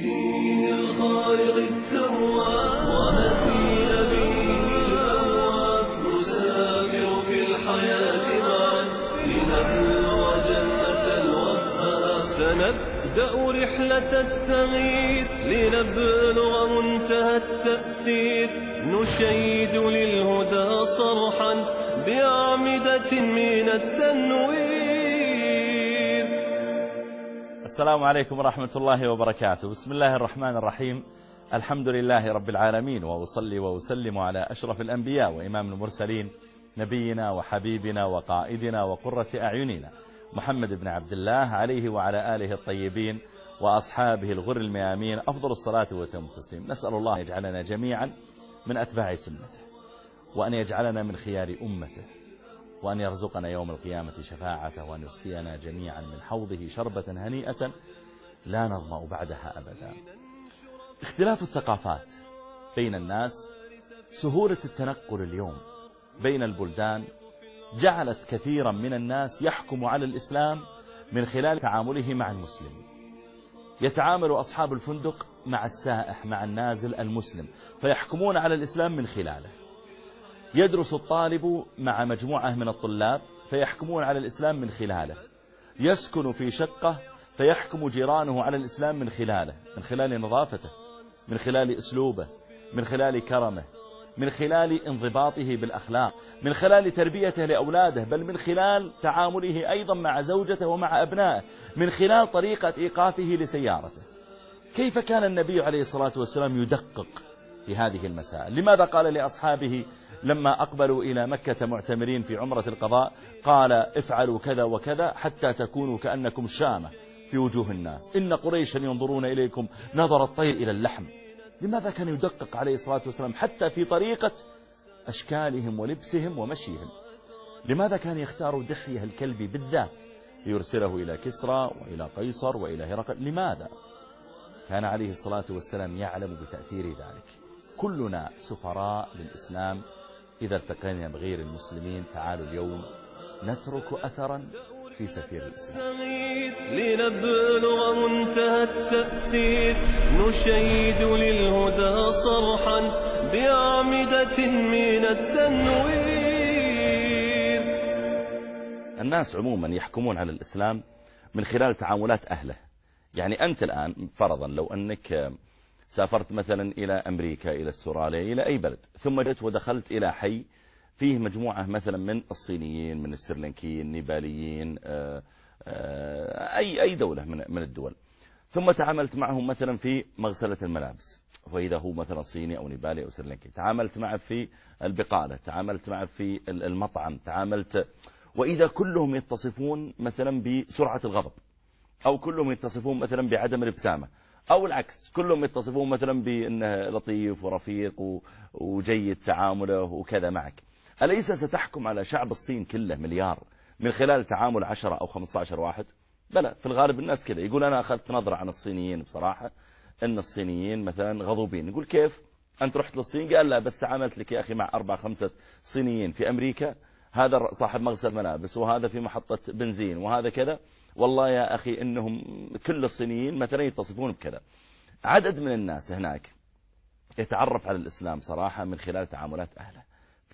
دين الخالق التواب سنبدأ رحلة التغيير لنبلغ منتهى التأثير. نشيد للهدى صرحا بأعمدة من التنوير السلام عليكم ورحمة الله وبركاته. بسم الله الرحمن الرحيم. الحمد لله رب العالمين وأصلي وأسلم على أشرف الأنبياء وإمام المرسلين نبينا وحبيبنا وقائدنا وقرة أعيننا محمد بن عبد الله عليه وعلى آله الطيبين وأصحابه الغر الميامين. أفضل الصلاة وتم التسليم. نسأل الله يجعلنا جميعا من أتباع سنته وأن يجعلنا من خيار أمته. وأن يرزقنا يوم القيامة شفاعته وأن يسقينا جميعا من حوضه شربة هنيئة لا نظمأ بعدها أبدا. اختلاف الثقافات بين الناس سهولة التنقل اليوم بين البلدان جعلت كثيرا من الناس يحكم على الإسلام من خلال تعامله مع المسلم. يتعامل أصحاب الفندق مع السائح مع النازل المسلم فيحكمون على الإسلام من خلاله. يدرس الطالب مع مجموعة من الطلاب فيحكمون على الإسلام من خلاله. يسكن في شقة فيحكم جيرانه على الإسلام من خلاله من خلال نظافته من خلال أسلوبه من خلال كرمه من خلال انضباطه بالأخلاق من خلال تربيته لأولاده بل من خلال تعامله أيضا مع زوجته ومع أبنائه من خلال طريقة إيقافه لسيارته. كيف كان النبي عليه الصلاة والسلام يدقق في هذه المسائل لماذا قال لأصحابه لما أقبلوا إلى مكة معتمرين في عمرة القضاء؟ قال افعلوا كذا وكذا حتى تكونوا كأنكم شامة في وجوه الناس. إن قريشا ينظرون إليكم نظر الطير إلى اللحم. لماذا كان يدقق عليه الصلاة والسلام حتى في طريقة أشكالهم ولبسهم ومشيهم؟ لماذا كان يختار دحية الكلب بالذات ليرسله إلى كسرى وإلى قيصر وإلى هرقل؟ لماذا كان عليه الصلاة والسلام يعلم بتأثير ذلك؟ كلنا سفراء للإسلام. إذا التقينا بغير المسلمين تعالوا اليوم نترك أثرا في سفير الإسلام. لنبلغ منتهى التأثير. نشيد للهدى صرحا بأعمدة من التنوير. الناس عموما يحكمون على الإسلام من خلال تعاملات أهله. يعني أنت الآن فرضا لو أنك سافرت مثلا إلى أمريكا إلى أستراليا إلى أي بلد. ثم جئت ودخلت إلى حي فيه مجموعة مثلا من الصينيين من السرلنكيين النيباليين أي أي دولة من من الدول. ثم تعاملت معهم مثلا في مغسلة الملابس. وإذا هو مثلا صيني أو نيبالي أو سرلنكي تعاملت معه في البقالة تعاملت معه في المطعم تعاملت. وإذا كلهم يتصفون مثلا بسرعة الغضب أو كلهم يتصفون مثلا بعدم الابتسامة أو العكس كلهم يتصفون مثلا بأنه لطيف ورفيق وجيد تعامله وكذا معك. أليس ستحكم على شعب الصين كله مليار من خلال تعامل 10 أو 15 واحد؟ بلى في الغالب الناس كذا. يقول أنا أخذت نظرة عن الصينيين بصراحة أن الصينيين مثلا غضوبين. يقول كيف؟ أنت رحت للصين؟ قال لا بس تعاملت لك يا أخي مع أربع خمسة صينيين في أمريكا. هذا صاحب مغسل ملابس وهذا في محطة بنزين وهذا كذا. والله يا أخي إنهم كل الصينيين مثلا يتصفون بكذا. عدد من الناس هناك يتعرف على الإسلام صراحة من خلال تعاملات أهله.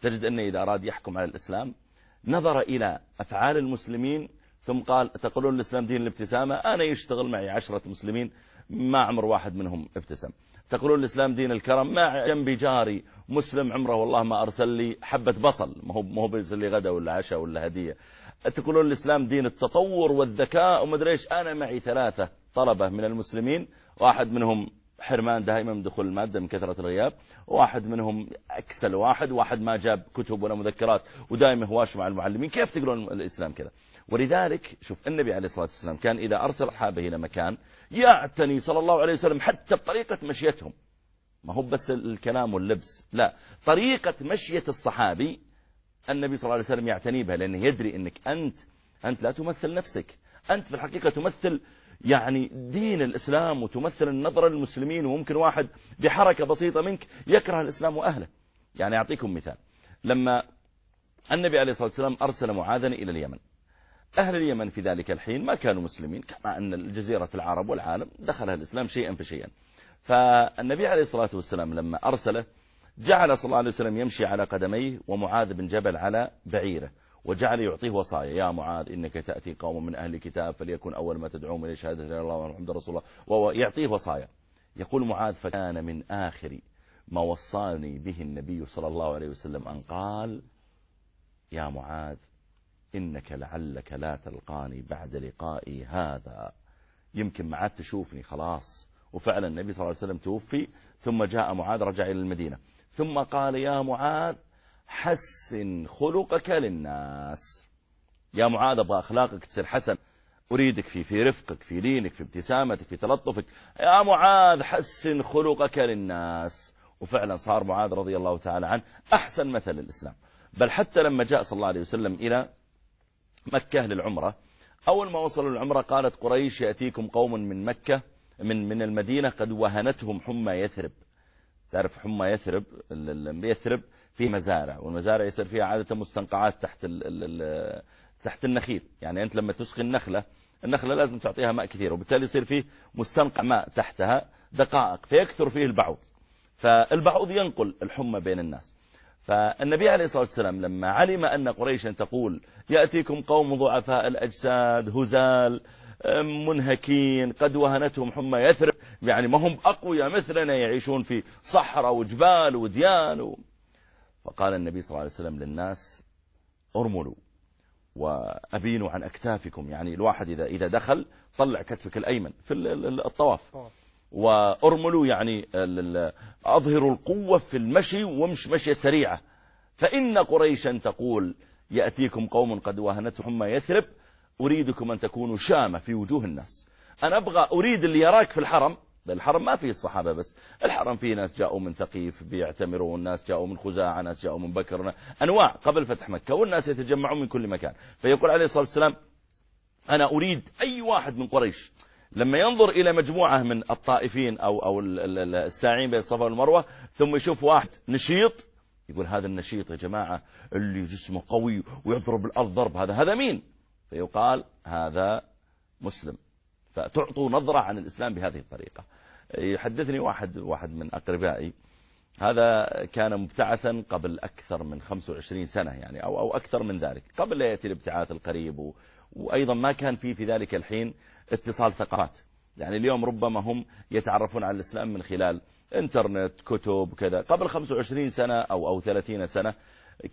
تجد أنه إذا أراد يحكم على الإسلام نظر إلى أفعال المسلمين ثم قال تقولون الإسلام دين الابتسامة؟ أنا يشتغل معي عشرة مسلمين ما عمر واحد منهم ابتسم. تقولون الإسلام دين الكرم ما جنبي جاري مسلم عمره والله ما أرسل لي حبة بصل ما هو ما هو بيرسل لي غدا ولا عشاء ولا هدية. تقولون الإسلام دين التطور والذكاء وما ادري إيش أنا معي ثلاثة طلبة من المسلمين واحد منهم حرمان دائما من دخول المادة من كثرة الغياب واحد منهم أكسل واحد واحد ما جاب كتب ولا مذكرات ودائما هواش مع المعلمين. كيف تقولون الإسلام كذا؟ ولذلك شوف النبي عليه الصلاة والسلام كان إذا أرسل أصحابه إلى مكان يعتني صلى الله عليه وسلم حتى بطريقة مشيتهم. ما هو بس الكلام واللبس لا طريقة مشية الصحابي النبي صلى الله عليه وسلم يعتني بها لأنه يدري أنك أنت أنت لا تمثل نفسك. أنت في الحقيقة تمثل يعني دين الإسلام وتمثل النظرة للمسلمين وممكن واحد بحركة بسيطة منك يكره الإسلام وأهله. يعني أعطيكم مثال. لما النبي عليه الصلاة والسلام أرسل معاذا إلى اليمن. أهل اليمن في ذلك الحين ما كانوا مسلمين كما أن الجزيرة العرب والعالم دخلها الإسلام شيئا فشيئا. فالنبي عليه الصلاة والسلام لما أرسله جعل صلى الله عليه وسلم يمشي على قدميه ومعاذ بن جبل على بعيره وجعل يعطيه وصايا. يا معاذ إنك تأتي قوم من أهل الكتاب فليكن أول ما تدعوهم إلى شهادة الله محمد رسول الله. ويعطيه وصايا. يقول معاذ فكان من آخر ما وصاني به النبي صلى الله عليه وسلم أن قال يا معاذ إنك لعلك لا تلقاني بعد لقائي هذا. يمكن ما عاد تشوفني خلاص. وفعلا النبي صلى الله عليه وسلم توفي ثم جاء معاذ رجع إلى المدينة. ثم قال يا معاذ حسن خلقك للناس. يا معاذ أبغى أخلاقك تصير حسن. أريدك في في رفقك في لينك في ابتسامتك في تلطفك. يا معاذ حسن خلقك للناس. وفعلا صار معاذ رضي الله تعالى عنه أحسن مثل للإسلام. بل حتى لما جاء صلى الله عليه وسلم إلى مكة للعمرة. أول ما وصلوا العمرة قالت قريش يأتيكم قوم من مكة من من المدينة قد وهنتهم حمى يثرب. تعرف حمى يثرب؟ يثرب فيه مزارع والمزارع يصير فيها عادة مستنقعات تحت ال ال تحت النخيل. يعني أنت لما تسقي النخلة النخلة لازم تعطيها ماء كثير وبالتالي يصير فيه مستنقع ماء تحتها دقائق فيكثر فيه البعوض. فالبعوض ينقل الحمى بين الناس. فالنبي عليه الصلاة والسلام لما علم أن قريشا تقول يأتيكم قوم ضعفاء الأجساد هزال منهكين قد وهنتهم حمى يثرب يعني ما هم أقوياء مثلنا يعيشون في صحراء وجبال وديان. فقال النبي صلى الله عليه وسلم للناس ارملوا وأبينوا عن أكتافكم يعني الواحد إذا, إذا دخل طلع كتفك الأيمن في الطواف وأرملوا يعني أظهروا القوة في المشي ومش مشي سريعة. فإن قريشا تقول يأتيكم قوم قد وهنتهم ما يثرب أريدكم أن تكونوا شامة في وجوه الناس. أنا أبغى أريد اللي يراك في الحرم الحرم ما فيه الصحابة بس. الحرم فيه ناس جاءوا من ثقيف بيعتمرون ناس جاءوا من خزاعة ناس جاءوا من بكر أنواع قبل فتح مكة والناس يتجمعون من كل مكان. فيقول عليه الصلاة والسلام أنا أريد أي واحد من قريش لما ينظر إلى مجموعة من الطائفين أو, أو الساعين بين الصفا والمروة ثم يشوف واحد نشيط يقول هذا النشيط يا جماعة اللي جسمه قوي ويضرب الأرض ضرب هذا هذا مين؟ فيقال هذا مسلم. فتعطوا نظرة عن الإسلام بهذه الطريقة. يحدثني واحد واحد من أقربائي هذا كان مبتعثا قبل أكثر من 25 سنة يعني أو, أو أكثر من ذلك قبل لا يأتي الابتعاث القريب وأيضا ما كان في في ذلك الحين اتصال ثقافات يعني اليوم ربما هم يتعرفون على الإسلام من خلال إنترنت كتب كذا. قبل 25 سنة أو, أو 30 سنة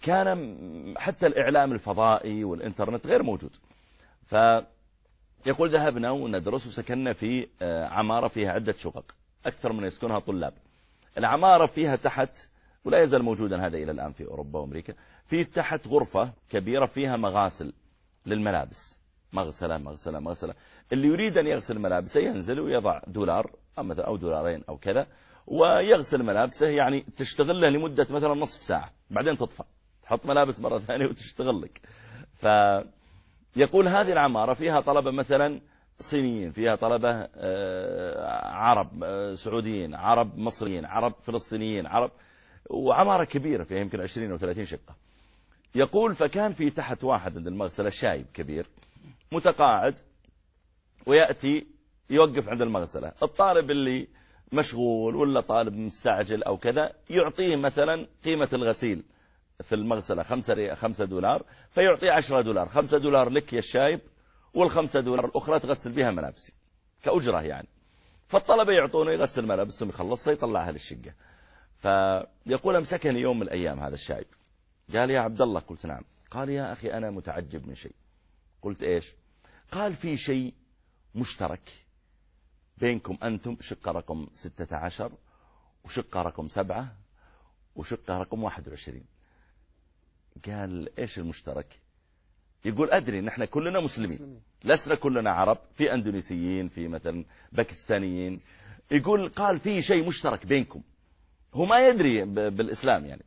كان حتى الإعلام الفضائي والإنترنت غير موجود. فيقول ذهبنا وندرس وسكننا في آه، عمارة فيها عدة شقق أكثر من يسكنها طلاب. العمارة فيها تحت ولا يزال موجودا هذا إلى الآن في أوروبا وأمريكا في تحت غرفة كبيرة فيها مغاسل للملابس. مغسلة مغسلة مغسلة. اللي يريد أن يغسل ملابسه ينزل ويضع دولار أو دولارين أو كذا ويغسل ملابسه يعني تشتغل له لمدة مثلا نصف ساعة بعدين تطفى تحط ملابس مرة ثانية وتشتغل لك. فيقول هذه العمارة فيها طلبة مثلا صينيين فيها طلبة آه، عرب آه، سعوديين عرب مصريين عرب فلسطينيين عرب وعمارة كبيرة فيها يمكن 20 أو 30 شقة. يقول فكان في تحت واحد عند المغسلة شايب كبير متقاعد ويأتي يوقف عند المغسلة. الطالب اللي مشغول ولا طالب مستعجل أو كذا يعطيه مثلا قيمة الغسيل في المغسلة خمسة, دولار فيعطيه عشرة دولار. خمسة دولار لك يا الشايب والخمسة دولار الأخرى تغسل بها ملابسي كأجرة يعني. فالطلبة يعطونه يغسل ملابسهم يخلصها يطلعها للشقة فيقول أمسكني يوم من الأيام هذا الشايب. قال يا عبد الله قلت نعم. قال يا أخي أنا متعجب من شيء. قلت إيش؟ قال في شيء مشترك. بينكم أنتم شقة رقم 16 وشقة رقم 7 وشقة رقم 21 قال إيش المشترك؟ يقول أدري نحن كلنا مسلمين. لسنا كلنا عرب في أندونيسيين في مثلا باكستانيين. يقول قال في شيء مشترك بينكم. هو ما يدري بالإسلام يعني.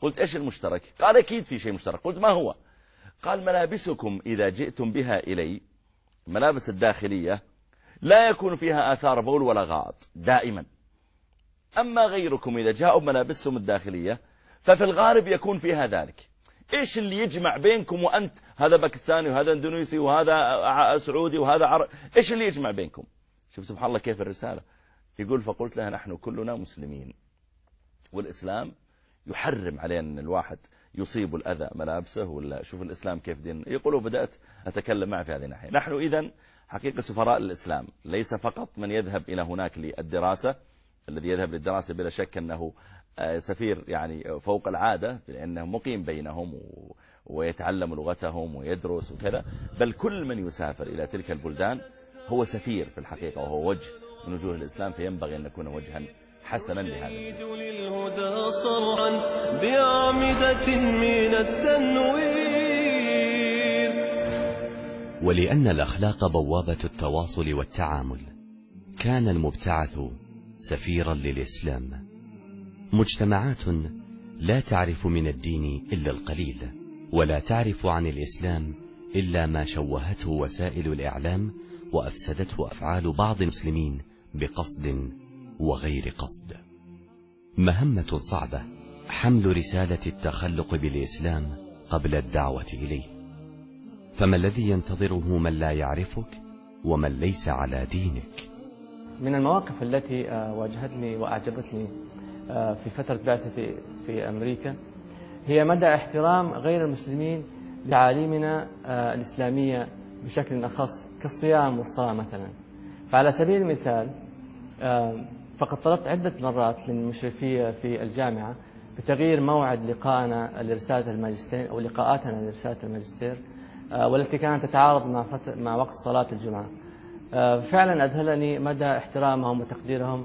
قلت إيش المشترك؟ قال أكيد في شيء مشترك. قلت ما هو؟ قال ملابسكم إذا جئتم بها إلي ملابس الداخلية لا يكون فيها آثار بول ولا غائط دائما. أما غيركم إذا جاءوا ملابسهم الداخلية ففي الغالب يكون فيها ذلك. إيش اللي يجمع بينكم وأنت؟ هذا باكستاني وهذا إندونيسي وهذا سعودي وهذا عرب إيش اللي يجمع بينكم؟ شوف سبحان الله كيف الرسالة. يقول فقلت لها نحن كلنا مسلمين. والإسلام يحرم علينا أن الواحد يصيب الأذى ملابسه ولا شوف الإسلام كيف دين. يقولوا بدأت أتكلم معه في هذه الناحية. نحن إذا حقيقة سفراء الإسلام ليس فقط من يذهب إلى هناك للدراسة الذي يذهب للدراسة بلا شك أنه آه، سفير يعني فوق العادة لأنه مقيم بينهم ويتعلم لغتهم ويدرس وكذا بل كل من يسافر إلى تلك البلدان هو سفير في الحقيقة وهو وجه من وجوه الإسلام فينبغي أن نكون وجها حسنا لهذا للهدى صرعا بأعمدة من التنوير. ولأن الأخلاق بوابة التواصل والتعامل كان المبتعث سفيرا للإسلام. مجتمعات لا تعرف من الدين إلا القليل ولا تعرف عن الإسلام إلا ما شوهته وسائل الإعلام وأفسدته أفعال بعض المسلمين بقصد وغير قصد. مهمة صعبة حمل رسالة التخلق بالإسلام قبل الدعوة إليه. فما الذي ينتظره من لا يعرفك ومن ليس على دينك؟ من المواقف التي آه، واجهتني وأعجبتني آه، في فترة بعثتي في أمريكا هي مدى احترام غير المسلمين لتعاليمنا آه، الإسلامية بشكل أخص كالصيام والصلاة مثلا. فعلى سبيل المثال فقد طلبت عدة مرات من مشرفية في الجامعة بتغيير موعد لقائنا لرسالة الماجستير أو لقاءاتنا لرسالة الماجستير آه، والتي كانت تتعارض مع, مع وقت صلاة الجمعة. آه، فعلا أذهلني مدى احترامهم وتقديرهم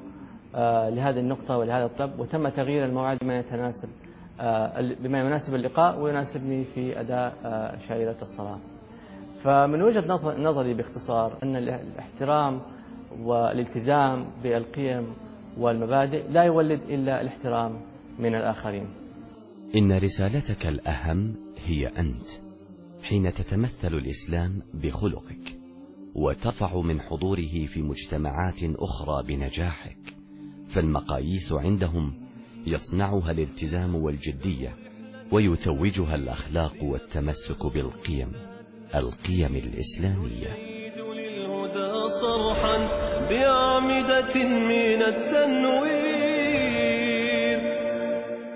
آه، لهذه النقطة ولهذا الطلب وتم تغيير الموعد بما يتناسب بما يناسب اللقاء ويناسبني في أداء شعيرة الصلاة. فمن وجهة نظري باختصار أن الاحترام والالتزام بالقيم والمبادئ لا يولد إلا الاحترام من الآخرين. إن رسالتك الأهم هي أنت حين تتمثل الإسلام بخلقك وترفع من حضوره في مجتمعات أخرى بنجاحك فالمقاييس عندهم يصنعها الالتزام والجدية ويتوجها الأخلاق والتمسك بالقيم القيم الإسلامية. صرحا. بأعمدة من التنوير.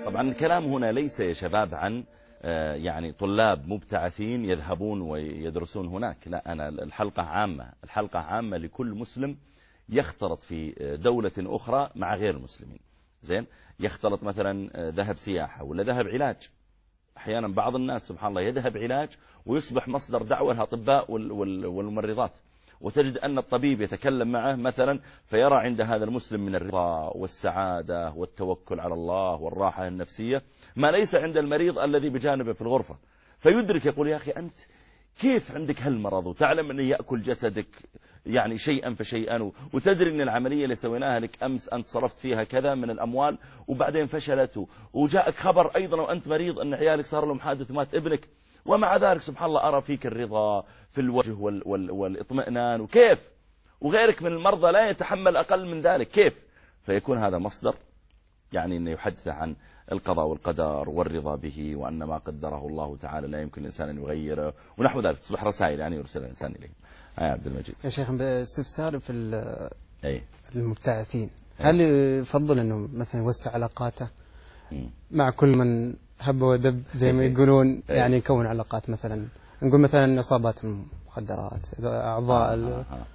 طبعا الكلام هنا ليس يا شباب عن آه، يعني طلاب مبتعثين يذهبون ويدرسون هناك لا أنا الحلقة عامة الحلقة عامة لكل مسلم يختلط في دولة أخرى مع غير المسلمين زين؟ يختلط مثلا آه، ذهب سياحة ولا ذهب علاج. أحيانا بعض الناس سبحان الله يذهب علاج ويصبح مصدر دعوة للأطباء والممرضات. وتجد أن الطبيب يتكلم معه مثلا فيرى عند هذا المسلم من الرضا والسعادة والتوكل على الله والراحة النفسية ما ليس عند المريض الذي بجانبه في الغرفة. فيدرك يقول يا أخي أنت كيف عندك هالمرض وتعلم أنه يأكل جسدك يعني شيئا فشيئا وتدري أن العملية اللي سويناها لك أمس أنت صرفت فيها كذا من الأموال وبعدين فشلت وجاءك خبر أيضا وأنت مريض أن عيالك صار لهم حادث ومات ابنك. ومع ذلك سبحان الله أرى فيك الرضا في الوجه وال وال والإطمئنان وكيف؟ وغيرك من المرضى لا يتحمل أقل من ذلك كيف؟ فيكون هذا مصدر يعني أنه يحدث عن القضاء والقدر والرضا به وأن ما قدره الله تعالى لا يمكن الإنسان أن يغيره ونحو ذلك تصبح رسائل يعني يرسل الإنسان إليه يا عبد المجيد. يا شيخ باستفسار في أي. المبتعثين هل يفضل أنه مثلا يوسع علاقاته مع كل من هب ودب زي ما يقولون إيه. يعني يكون علاقات مثلا نقول مثلا إصابات المخدرات أعضاء آه آه آه.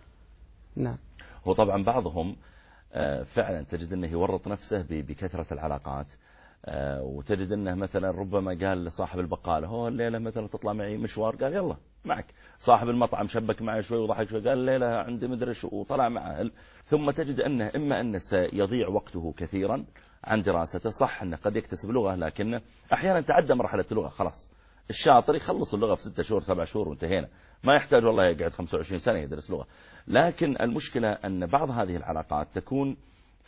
نعم. هو طبعا بعضهم آه، فعلا تجد أنه يورط نفسه بكثرة العلاقات. آه، وتجد أنه مثلا ربما قال لصاحب البقالة هو الليلة مثلا تطلع معي مشوار. قال يلا معك. صاحب المطعم شبك معي شوي وضحك شوي قال الليلة عندي مدرش وطلع معه ثم تجد أنه إما أنه سيضيع وقته كثيرا عن دراسته. صح أنه قد يكتسب لغة لكنه أحيانا تعدى مرحلة اللغة خلاص. الشاطر يخلص اللغة في ستة شهور سبع شهور وانتهينا. ما يحتاج والله يقعد 25 سنة يدرس لغة. لكن المشكلة أن بعض هذه العلاقات تكون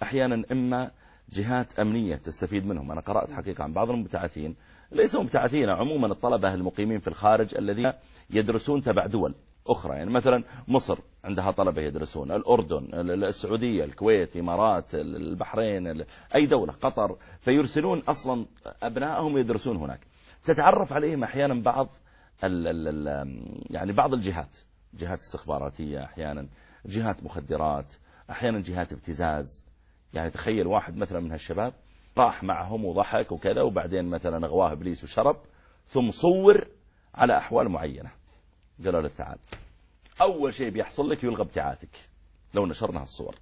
أحيانا إما جهات أمنية تستفيد منهم. أنا قرأت حقيقة عن بعض المبتعثين ليسوا مبتعثين عموما الطلبة المقيمين في الخارج الذين يدرسون تبع دول. أخرى. يعني مثلا مصر عندها طلبة يدرسون الأردن السعودية الكويت إمارات البحرين أي دولة قطر. فيرسلون أصلا أبنائهم يدرسون هناك. تتعرف عليهم أحيانا بعض ال ال ال يعني بعض الجهات جهات استخباراتية أحيانا جهات مخدرات أحيانا جهات ابتزاز. يعني تخيل واحد مثلا من هالشباب راح معهم وضحك وكذا وبعدين مثلا أغواه إبليس وشرب ثم صور على أحوال معينة. قالوا له تعال. أول شيء بيحصل لك يلغى ابتعاثك. لو نشرنا هالصور.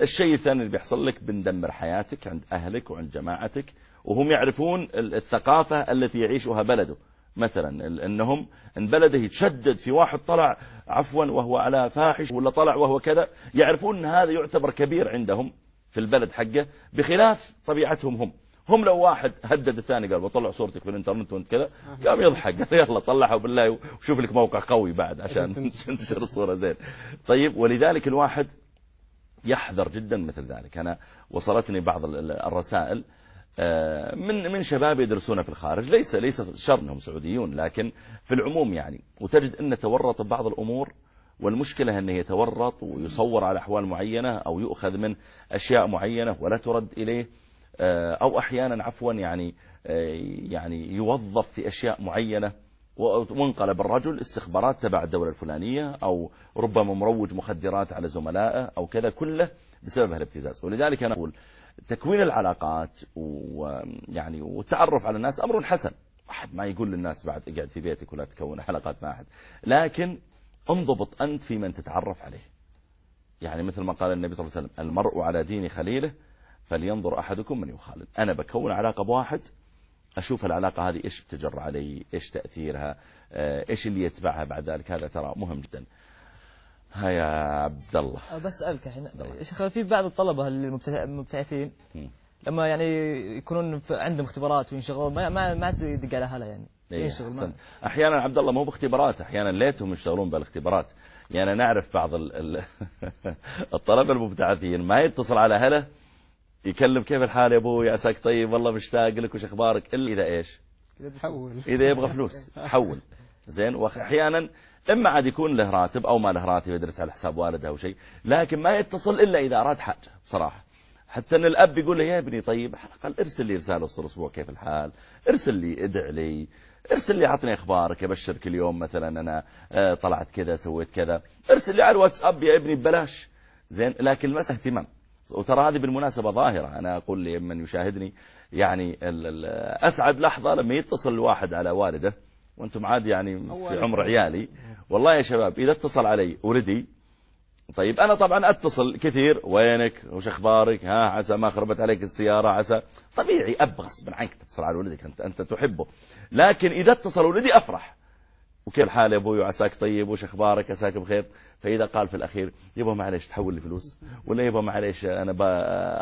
الشيء الثاني اللي بيحصل لك بندمر حياتك عند أهلك وعند جماعتك وهم يعرفون الثقافة التي يعيشها بلده. مثلا إنهم إن بلده يتشدد في واحد طلع عفوا وهو على فاحش ولا طلع وهو كذا يعرفون إن هذا يعتبر كبير عندهم في البلد حقه بخلاف طبيعتهم هم. هم لو واحد هدد الثاني قال بطلع صورتك في الإنترنت وأنت كذا. قام يضحك قال يلا طلعها بالله وشوف لك موقع قوي بعد عشان تنشر الصورة زين. طيب ولذلك الواحد يحذر جدا مثل ذلك. أنا وصلتني بعض الرسائل آه، من من شباب يدرسون في الخارج. ليس ليس شر انهم سعوديون لكن في العموم يعني. وتجد أن تورط بعض الأمور والمشكلة أنه يتورط ويصور على أحوال معينة أو يؤخذ من أشياء معينة ولا ترد إليه. أو أحيانا عفوا يعني آه، يعني يوظف في أشياء معينة وانقلب الرجل استخبارات تبع الدولة الفلانية أو ربما مروج مخدرات على زملائه أو كذا كله بسبب الابتزاز ولذلك أنا أقول تكوين العلاقات ويعني والتعرف على الناس أمر حسن. أحد ما يقول للناس بعد اقعد في بيتك ولا تكون علاقات مع أحد. لكن انضبط أنت في من تتعرف عليه. يعني مثل ما قال النبي صلى الله عليه وسلم المرء على دين خليله فلينظر أحدكم من يخالد أنا بكون علاقة بواحد أشوف العلاقة هذه إيش بتجر علي إيش تأثيرها آه، إيش اللي يتبعها بعد ذلك. هذا ترى مهم جدا. ها يا عبد الله. بسألك الحين. شيخ في بعض الطلبة المبتعثين لما يعني يكونون عندهم اختبارات وينشغلون ما ما ما يدق على هلا يعني. إيه أحيانا عبد الله مو باختبارات أحيانا ليتهم يشتغلون بالاختبارات. يعني نعرف بعض الطلبة المبتعثين ما يتصل على هله يكلم كيف الحال يا أبوي؟ عساك طيب؟ والله مشتاق لك وش أخبارك؟ إلا إذا إيش؟ حول. إذا يبغى فلوس. حول. زين وأحيانا اما عاد يكون له راتب أو ما له راتب يدرس على حساب والده أو شيء لكن ما يتصل إلا إذا أراد حاجة بصراحة. حتى إن الأب يقول له يا ابني طيب على الاقل ارسل لي رسالة وسط الأسبوع كيف الحال. ارسل لي ادع لي. ارسل لي عطني أخبارك أبشرك اليوم مثلا أنا آه، طلعت كذا سويت كذا. ارسل لي على الواتساب يا ابني ببلاش. زين لكن ما اهتمام. وترى هذه بالمناسبة ظاهرة. أنا أقول لمن يشاهدني يعني أسعد لحظة لما يتصل الواحد على والده وأنتم عاد يعني في عمر عيالي. والله يا شباب إذا اتصل علي وردي طيب أنا طبعا أتصل كثير وينك؟ وش أخبارك؟ ها عسى ما خربت عليك السيارة عسى. طبيعي أب غصبا عنك تتصل على ولدك أنت, أنت تحبه. لكن إذا اتصل ولدي أفرح. وكيف حال يا أبوي وعساك طيب وش أخبارك؟ عساك بخير. فإذا قال في الأخير يبا معليش تحول لي فلوس ولا يبا معليش أنا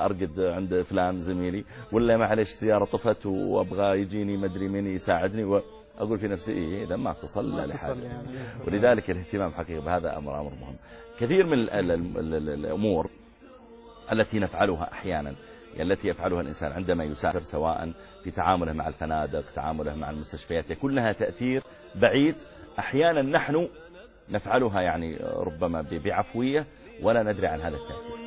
أرقد عند فلان زميلي ولا معليش سيارة طفت وأبغى يجيني مدري مين يساعدني وأقول في نفسي إيه إذا ما اتصل لا لحاجة. يعني. ولذلك الاهتمام حقيقة بهذا أمر أمر مهم. كثير من الأمور التي نفعلها أحيانا التي يفعلها الإنسان عندما يسافر سواء في تعامله مع الفنادق تعامله مع المستشفيات يكون لها تأثير بعيد. أحيانا نحن نفعلها يعني ربما بعفوية ولا ندري عن هذا التأثير.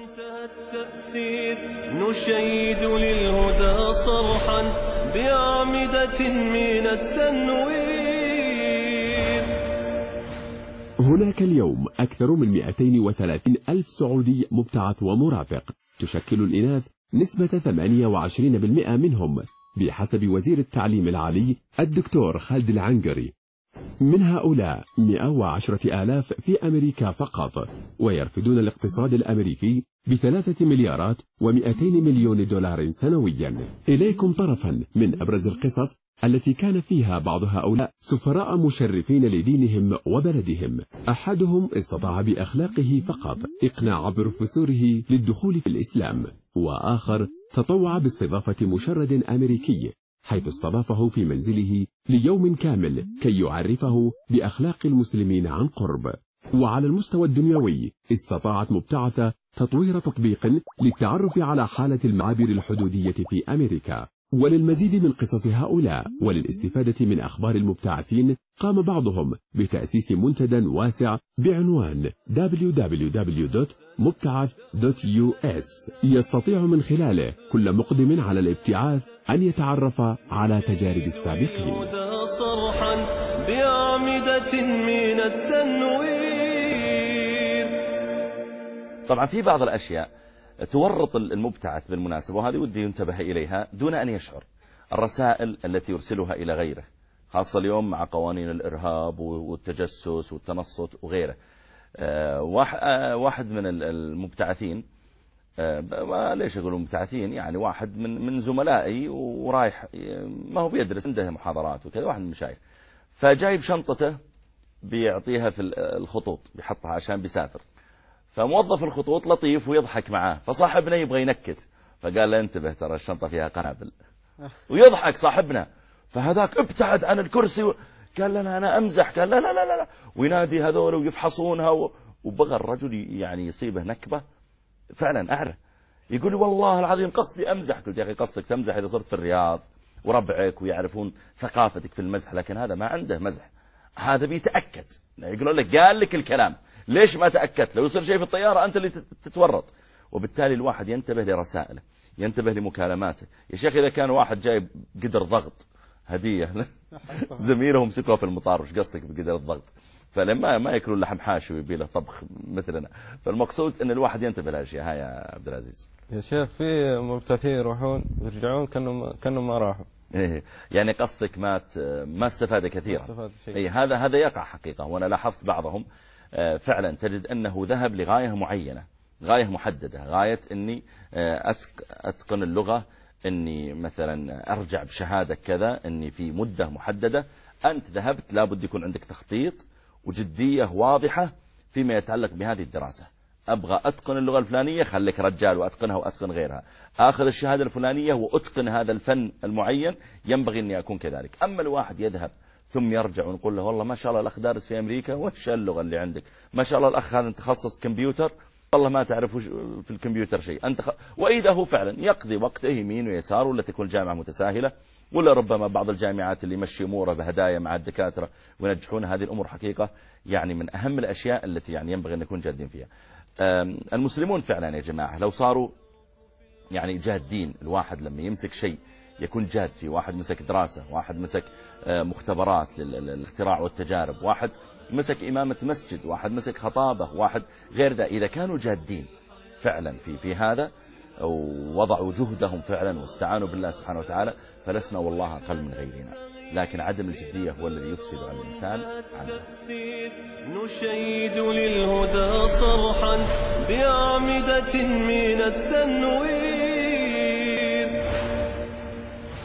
التأثير نشيد للهدى صرحا بأعمدة من التنوير. هناك اليوم أكثر من 230 ألف سعودي مبتعث ومرافق تشكل الإناث نسبة 28% منهم بحسب وزير التعليم العالي الدكتور خالد العنقري. من هؤلاء 110 آلاف في أمريكا فقط ويرفدون الاقتصاد الأمريكي بثلاثة مليارات و200 مليون دولار سنويا. إليكم طرفا من أبرز القصص التي كان فيها بعض هؤلاء سفراء مشرفين لدينهم وبلدهم. أحدهم استطاع بأخلاقه فقط إقناع بروفيسوره للدخول في الإسلام. وآخر تطوع باستضافة مشرد أمريكي حيث استضافه في منزله ليوم كامل كي يعرفه بأخلاق المسلمين عن قرب. وعلى المستوى الدنيوي استطاعت مبتعثة تطوير تطبيق للتعرف على حالة المعابر الحدودية في أمريكا. وللمزيد من قصص هؤلاء وللاستفادة من أخبار المبتعثين قام بعضهم بتأسيس منتدى واسع بعنوان www.mubtعث.us يستطيع من خلاله كل مقدم على الابتعاث أن يتعرف على تجارب السابقين. صرحا بأعمدة من التنوير. طبعا في بعض الأشياء تورط المبتعث بالمناسبة وهذه ودي ينتبه إليها دون أن يشعر. الرسائل التي يرسلها إلى غيره خاصة اليوم مع قوانين الإرهاب والتجسس والتنصت وغيره. آه، واحد آه، واحد من المبتعثين آه، ليش أقول مبتعثين؟ يعني واحد من من زملائي ورايح ما هو بيدرس عنده محاضرات وكذا واحد من المشايخ. فجايب شنطته بيعطيها في الخطوط بيحطها عشان بيسافر. فموظف الخطوط لطيف ويضحك معاه فصاحبنا يبغى ينكت. فقال له انتبه ترى الشنطة فيها قنابل. ويضحك صاحبنا. فهذاك ابتعد عن الكرسي و... قال لنا أنا أمزح. قال لا لا لا لا. وينادي هذول ويفحصونها و... وبغى الرجل يعني يصيبه نكبة. فعلا أعرف. يقول لي والله العظيم قصدي أمزح. قلت يا أخي قصدك تمزح إذا صرت في الرياض وربعك ويعرفون ثقافتك في المزح لكن هذا ما عنده مزح. هذا بيتأكد. يقولون لك قال لك الكلام. ليش ما تأكدت؟ لو يصير شيء في الطيارة أنت اللي تتورط. وبالتالي الواحد ينتبه لرسائله ينتبه لمكالماته. يا شيخ إذا كان واحد جايب قدر ضغط هدية زميله مسكوه في المطار وش قصدك بقدر الضغط؟ فلما ما ياكلون لحم حاشي ويبي له طبخ مثلنا. فالمقصود إن الواحد ينتبه للاشياء هاي يا عبد العزيز. يا شيخ في مبتعثين يروحون ويرجعون كانوا كانوا ما راحوا. إيه. يعني قصدك ما ما استفاد كثيرا. استفاد شيء. اي هذا هذا يقع حقيقة. وأنا لاحظت بعضهم فعلا تجد أنه ذهب لغاية معينة غاية محددة غاية إني آه، أتقن اللغة إني مثلا أرجع بشهادة كذا إني في مدة محددة. أنت ذهبت لابد يكون عندك تخطيط وجدية واضحة فيما يتعلق بهذه الدراسة. أبغى أتقن اللغة الفلانية خليك رجال وأتقنها وأتقن غيرها. آخذ الشهادة الفلانية وأتقن هذا الفن المعين ينبغي إني أكون كذلك. أما الواحد يذهب ثم يرجع ونقول له والله ما شاء الله الأخ دارس في أمريكا وش اللغة اللي عندك؟ ما شاء الله الأخ هذا تخصص كمبيوتر؟ والله ما تعرف في الكمبيوتر شيء. أنت خ... وإذا هو فعلا يقضي وقته يمين ويسار ولا تكون الجامعة متساهلة ولا ربما بعض الجامعات اللي يمشي أموره بهدايا مع الدكاترة وينجحون هذه الأمور حقيقة يعني من أهم الأشياء التي يعني ينبغي أن نكون جادين فيها. المسلمون فعلا يا جماعة لو صاروا يعني جادين الواحد لما يمسك شيء يكون جاد فيه واحد مسك دراسة واحد مسك مختبرات للاختراع والتجارب واحد مسك إمامة مسجد واحد مسك خطابة واحد غير ذا. إذا كانوا جادين فعلا في في هذا ووضعوا جهدهم فعلا واستعانوا بالله سبحانه وتعالى فلسنا والله أقل من غيرنا. لكن عدم الجدية هو الذي يفسد على الإنسان. نشيد للهدى صرحا بأعمدة من التنوير.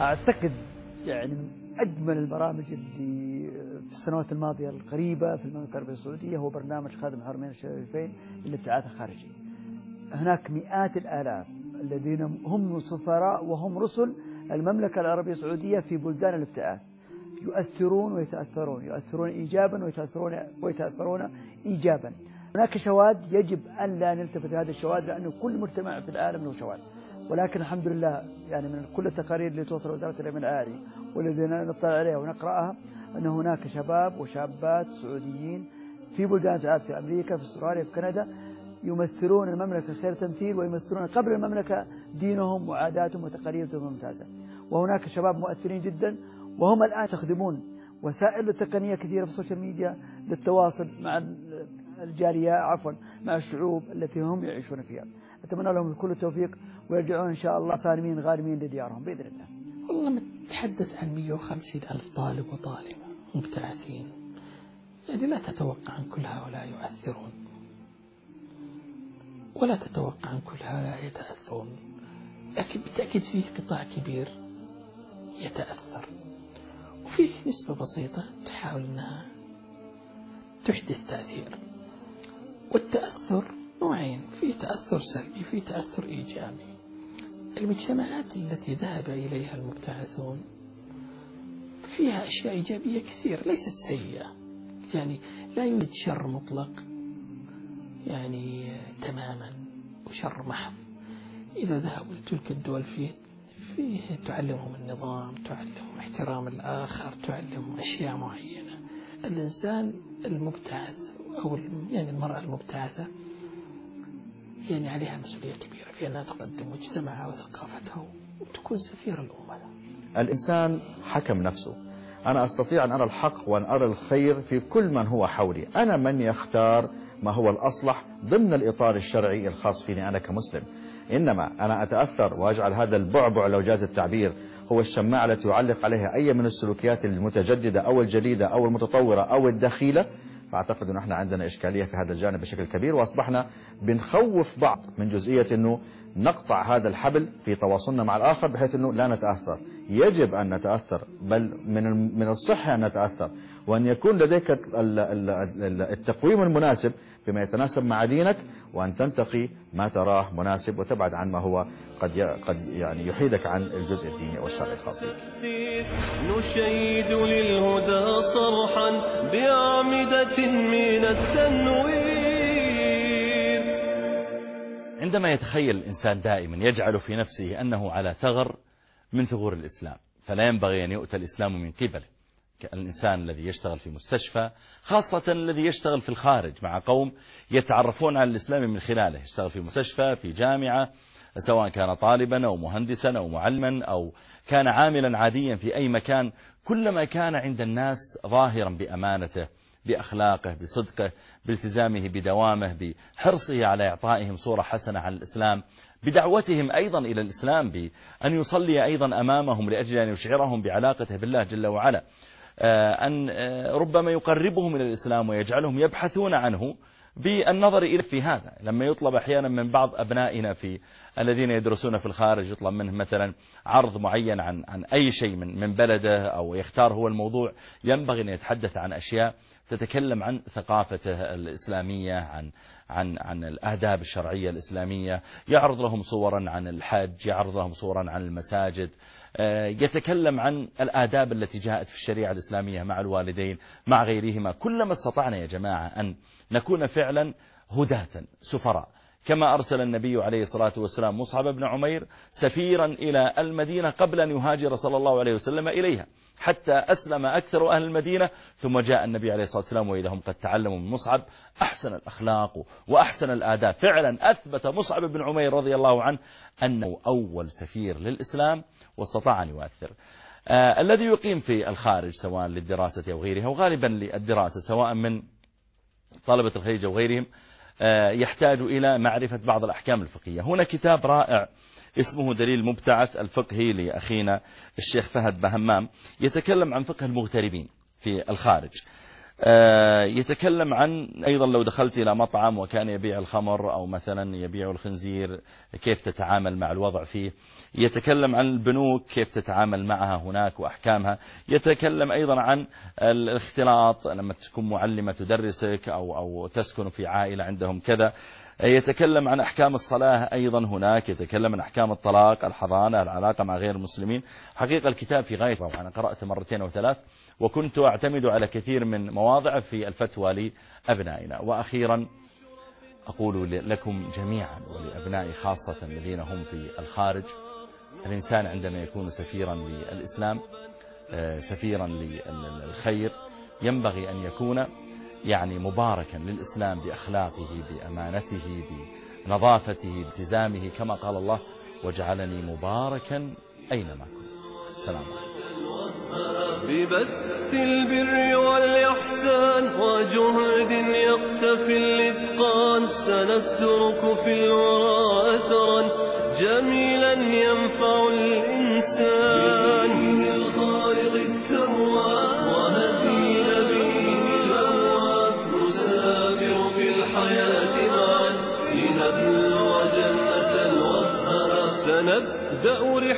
أعتقد يعني أجمل البرامج اللي في السنوات الماضية القريبة في المملكة العربية السعودية هو برنامج خادم الحرمين الشريفين للابتعاث الخارجي. هناك مئات الآلاف الذين هم سفراء وهم رسل المملكة العربية السعودية في بلدان الابتعاث. يؤثرون ويتأثرون يؤثرون إيجابا ويتأثرون ويتأثرون إيجابا. هناك شواذ يجب أن لا نلتفت لهذه الشواذ لأنه كل مجتمع في العالم له شواذ. ولكن الحمد لله يعني من كل التقارير اللي توصل وزارة الأمن العالي والذي نطلع عليها ونقرأها أن هناك شباب وشابات سعوديين في بلدان سعاد في أمريكا في أستراليا في كندا يمثلون المملكة خير تمثيل ويمثلون قبل المملكة دينهم وعاداتهم وتقاليدهم الممتازة. وهناك شباب مؤثرين جدا وهم الآن يستخدمون وسائل التقنية كثيرة في ال social media للتواصل مع الجالية عفوا مع الشعوب التي هم يعيشون فيها. أتمنى لهم كل التوفيق ويرجعون إن شاء الله سالمين غانمين لديارهم بإذن الله. والله نتحدث عن 150 ألف طالب وطالبة مبتعثين. يعني لا تتوقع أن كل هؤلاء يؤثرون. ولا تتوقع أن كل هؤلاء يتأثرون. لكن بالتأكيد فيه قطاع كبير يتأثر. وفيه نسبة بسيطة تحاول أنها تحدث تأثير. والتأثر نوعين. في تأثر سلبي في تأثر إيجابي. المجتمعات التي ذهب إليها المبتعثون فيها أشياء إيجابية كثير ليست سيئة. يعني لا يوجد شر مطلق يعني تماما وشر محض. إذا ذهبوا لتلك الدول فيه فيه تعلمهم النظام تعلمهم احترام الآخر تعلمهم أشياء معينة. الإنسان المبتعث أو يعني المرأة المبتعثة يعني عليها مسؤولية كبيرة في أنها تقدم مجتمعها وثقافتها وتكون سفير الأمة الإنسان حكم نفسه. أنا أستطيع أن أرى الحق وأن أرى الخير في كل من هو حولي. أنا من يختار ما هو الأصلح ضمن الإطار الشرعي الخاص فيني أنا كمسلم. إنما أنا أتأثر وأجعل هذا البعبع لو جاز التعبير هو الشماعة التي يعلق عليها أي من السلوكيات المتجددة أو الجديدة أو المتطورة أو الدخيلة فأعتقد أن إحنا عندنا إشكالية في هذا الجانب بشكل كبير وأصبحنا بنخوف بعض من جزئية أنه نقطع هذا الحبل في تواصلنا مع الآخر بحيث أنه لا نتأثر. يجب أن نتأثر بل من من الصحة أن نتأثر. وأن يكون لديك التقويم المناسب بما يتناسب مع دينك وأن تنتقي ما تراه مناسب وتبعد عن ما هو قد قد يعني يحيدك عن الجزء الديني والشرعي الخاص بك. نشيد للهدى صرحا بأعمدة من التنوير عندما يتخيل الإنسان دائما يجعل في نفسه أنه على ثغر من ثغور الإسلام فلا ينبغي أن يؤتى الإسلام من قبله الإنسان الذي يشتغل في مستشفى خاصة الذي يشتغل في الخارج مع قوم يتعرفون على الإسلام من خلاله. يشتغل في مستشفى في جامعة سواء كان طالبا أو مهندسا أو معلما أو كان عاملا عاديا في أي مكان كلما كان عند الناس ظاهرا بأمانته بأخلاقه بصدقه بالتزامه بدوامه بحرصه على إعطائهم صورة حسنة عن الإسلام بدعوتهم أيضا إلى الإسلام بأن يصلي أيضا أمامهم لأجل أن يشعرهم بعلاقته بالله جل وعلا. أن ربما يقربهم إلى الإسلام ويجعلهم يبحثون عنه بالنظر إلى في هذا لما يطلب أحيانا من بعض أبنائنا في الذين يدرسون في الخارج يطلب منهم مثلا عرض معين عن عن أي شيء من من بلده أو يختار هو الموضوع. ينبغي أن يتحدث عن أشياء تتكلم عن ثقافته الإسلامية عن عن عن الآداب الشرعية الإسلامية. يعرض لهم صورا عن الحج يعرض لهم صورا عن المساجد. يتكلم عن الآداب التي جاءت في الشريعة الإسلامية مع الوالدين مع غيرهما. كلما استطعنا يا جماعة أن نكون فعلا هداة سفراء. كما أرسل النبي عليه الصلاة والسلام مصعب بن عمير سفيرا إلى المدينة قبل أن يهاجر صلى الله عليه وسلم إليها حتى أسلم أكثر أهل المدينة. ثم جاء النبي عليه الصلاة والسلام وإذا هم قد تعلموا من مصعب أحسن الأخلاق وأحسن الآداب. فعلا أثبت مصعب بن عمير رضي الله عنه أنه أول سفير للإسلام واستطاع أن يؤثر. آه الذي يقيم في الخارج سواء للدراسة أو غيرها وغالبا للدراسة سواء من طلبة الخليج أو غيرهم آه يحتاج إلى معرفة بعض الأحكام الفقهية. هنا كتاب رائع اسمه دليل مبتعث الفقهي لأخينا الشيخ فهد بهمام يتكلم عن فقه المغتربين في الخارج. يتكلم عن أيضا لو دخلت إلى مطعم وكان يبيع الخمر أو مثلا يبيع الخنزير كيف تتعامل مع الوضع فيه؟ يتكلم عن البنوك كيف تتعامل معها هناك وأحكامها؟ يتكلم أيضا عن الاختلاط لما تكون معلمة تدرسك أو, أو تسكن في عائلة عندهم كذا. يتكلم عن أحكام الصلاة أيضا هناك يتكلم عن أحكام الطلاق الحضانة العلاقة مع غير المسلمين. حقيقة الكتاب في غاية أنا قرأت مرتين أو ثلاث. وكنت أعتمد على كثير من مواضع في الفتوى لأبنائنا. وأخيرا أقول لكم جميعا ولأبنائي خاصة الذين هم في الخارج الإنسان عندما يكون سفيرا للإسلام سفيرا للخير ينبغي أن يكون يعني مباركا للإسلام بأخلاقه بأمانته بنظافته بالتزامه كما قال الله وجعلني مباركا أينما كنت. السلام عليكم. ببث البر والإحسان وجهد يقتفي الإتقان. سنترك في الورى أثرا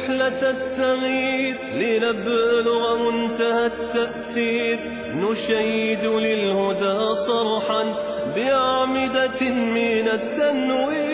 رحلة التغيير لنبلغ منتهى التأثير. نشيد للهدى صرحا بأعمدة من التنوير.